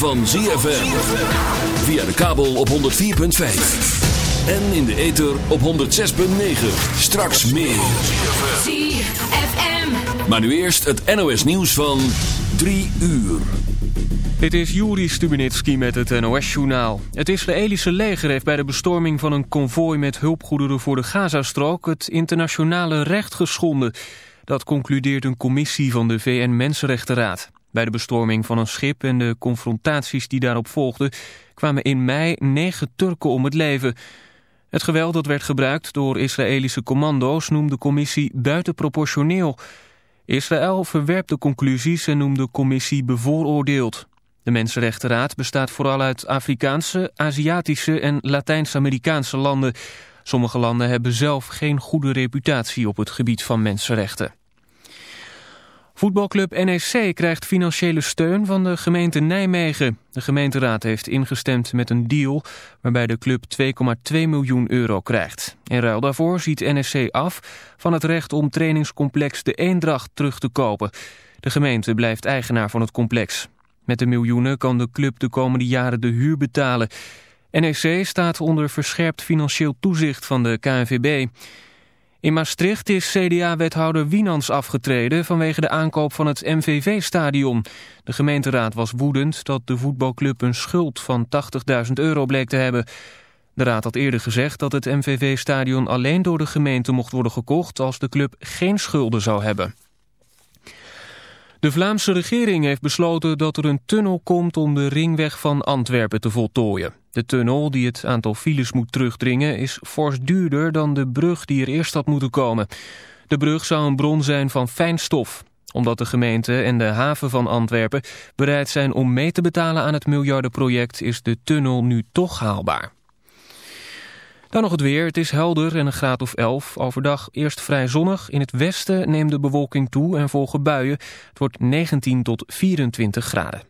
van ZFM. Via de kabel op 104.5. En in de ether op 106.9. Straks meer. ZFM. Maar nu eerst het NOS nieuws van 3 uur. Dit is Juri Stubenitski met het NOS-journaal. Het Israëlische leger heeft bij de bestorming van een konvooi met hulpgoederen voor de Gazastrook het internationale recht geschonden. Dat concludeert een commissie van de VN-Mensenrechtenraad. Bij de bestorming van een schip en de confrontaties die daarop volgden kwamen in mei negen Turken om het leven. Het geweld dat werd gebruikt door Israëlische commando's noemde de commissie buitenproportioneel. Israël verwerpt de conclusies en noemt de commissie bevooroordeeld. De Mensenrechtenraad bestaat vooral uit Afrikaanse, Aziatische en Latijns-Amerikaanse landen. Sommige landen hebben zelf geen goede reputatie op het gebied van mensenrechten. Voetbalclub NEC krijgt financiële steun van de gemeente Nijmegen. De gemeenteraad heeft ingestemd met een deal waarbij de club 2,2 miljoen euro krijgt. In ruil daarvoor ziet NEC af van het recht om trainingscomplex De Eendracht terug te kopen. De gemeente blijft eigenaar van het complex. Met de miljoenen kan de club de komende jaren de huur betalen. NEC staat onder verscherpt financieel toezicht van de KNVB. In Maastricht is CDA-wethouder Wienans afgetreden vanwege de aankoop van het MVV-stadion. De gemeenteraad was woedend dat de voetbalclub een schuld van 80.000 euro bleek te hebben. De raad had eerder gezegd dat het MVV-stadion alleen door de gemeente mocht worden gekocht als de club geen schulden zou hebben. De Vlaamse regering heeft besloten dat er een tunnel komt om de ringweg van Antwerpen te voltooien. De tunnel die het aantal files moet terugdringen is fors duurder dan de brug die er eerst had moeten komen. De brug zou een bron zijn van fijnstof. Omdat de gemeente en de haven van Antwerpen bereid zijn om mee te betalen aan het miljardenproject is de tunnel nu toch haalbaar. Dan nog het weer. Het is helder en een graad of 11. Overdag eerst vrij zonnig. In het westen neemt de bewolking toe en volgen buien. Het wordt 19 tot 24 graden.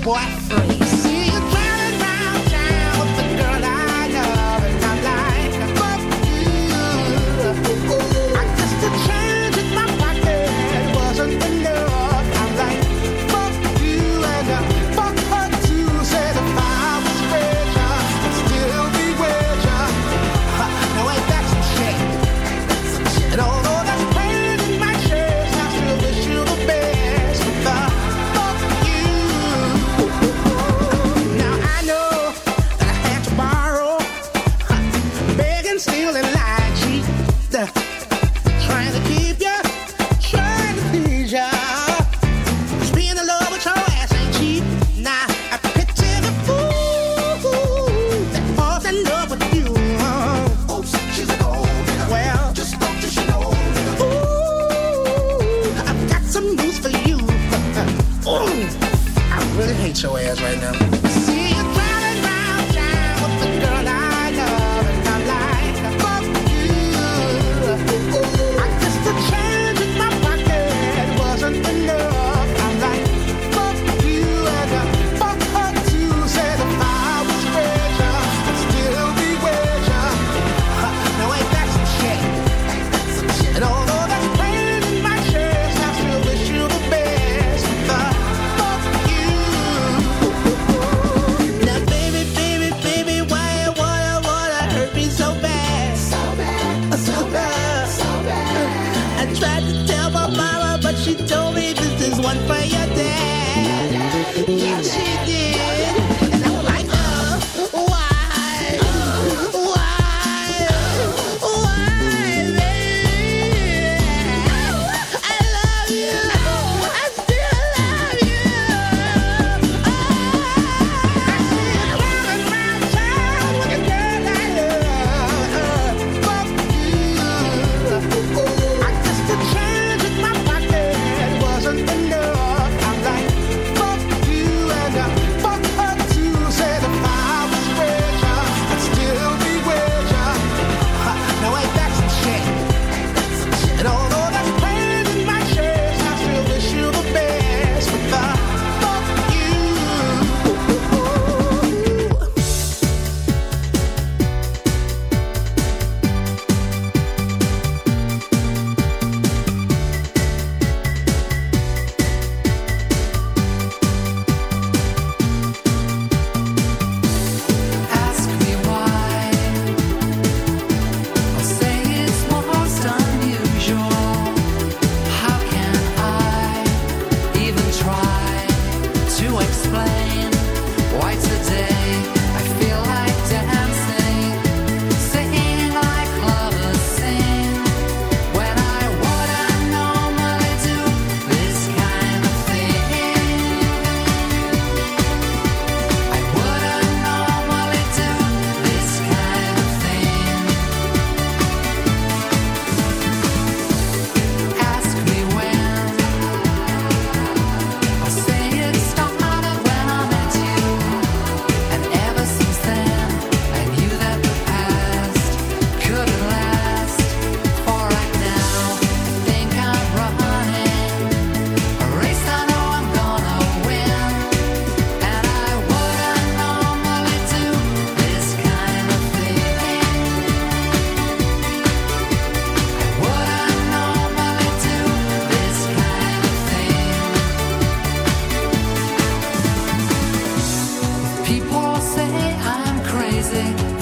black freeze. People say I'm crazy.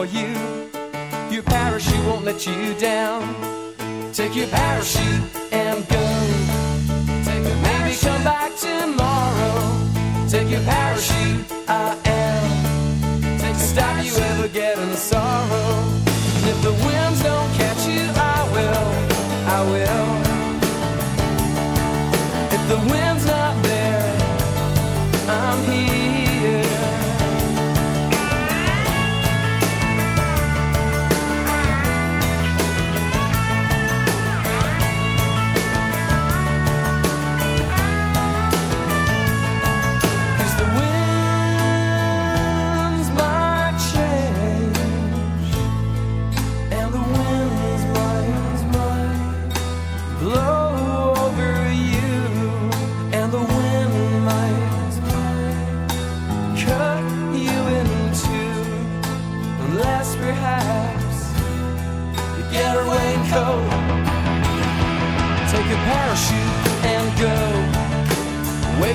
for you. Your parachute won't let you down. Take your parachute and go. Take your Maybe come back tomorrow. Take your parachute, I am. Take a stop you ever get in sorrow. And if the winds don't catch you, I will. I will. If the wind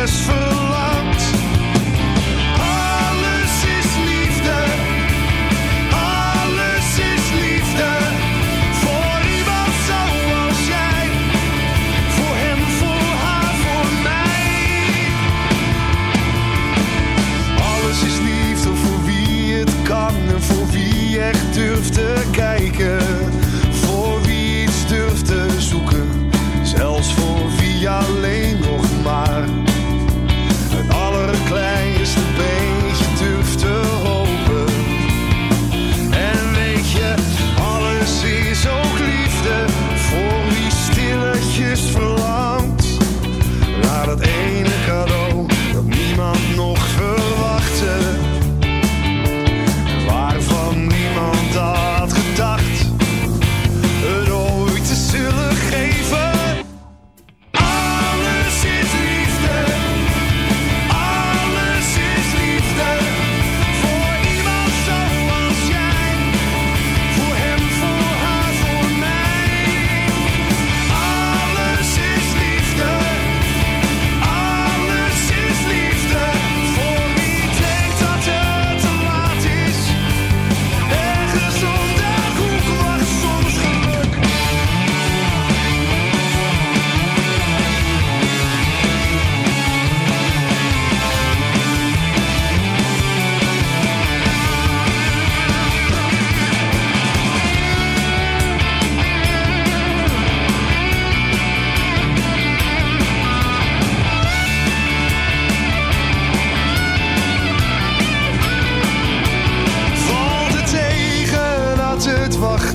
best friend.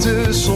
ce son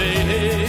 lady